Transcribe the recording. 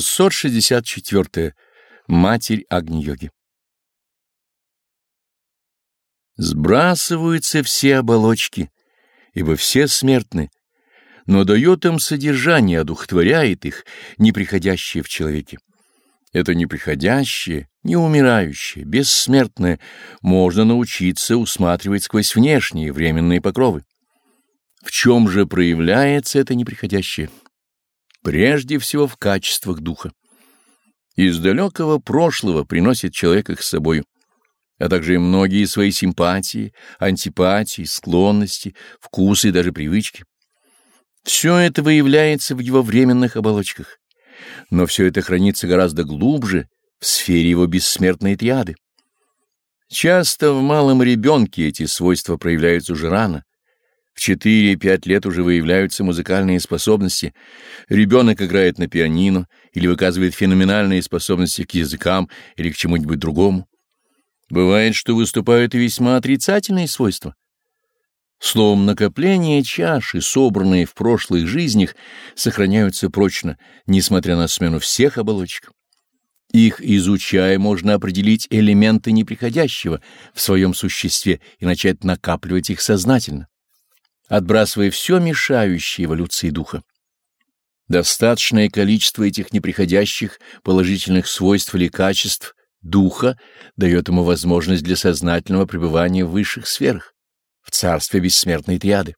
664. Матерь Агни-йоги Сбрасываются все оболочки, ибо все смертны, но дает им содержание, одухотворяет их, неприходящее в человеке. Это неприходящее, неумирающее, бессмертное можно научиться усматривать сквозь внешние временные покровы. В чем же проявляется это неприходящее? Прежде всего в качествах духа. Из далекого прошлого приносит человек их с собою, а также и многие свои симпатии, антипатии, склонности, вкусы и даже привычки. Все это выявляется в его временных оболочках, но все это хранится гораздо глубже в сфере его бессмертной триады. Часто в малом ребенке эти свойства проявляются уже рано, в 4-5 лет уже выявляются музыкальные способности. Ребенок играет на пианино или выказывает феноменальные способности к языкам или к чему-нибудь другому. Бывает, что выступают и весьма отрицательные свойства. Словом, накопления чаши, собранные в прошлых жизнях, сохраняются прочно, несмотря на смену всех оболочек. Их изучая, можно определить элементы неприходящего в своем существе и начать накапливать их сознательно отбрасывая все мешающее эволюции духа. Достаточное количество этих неприходящих положительных свойств или качеств духа дает ему возможность для сознательного пребывания в высших сферах, в царстве бессмертной триады.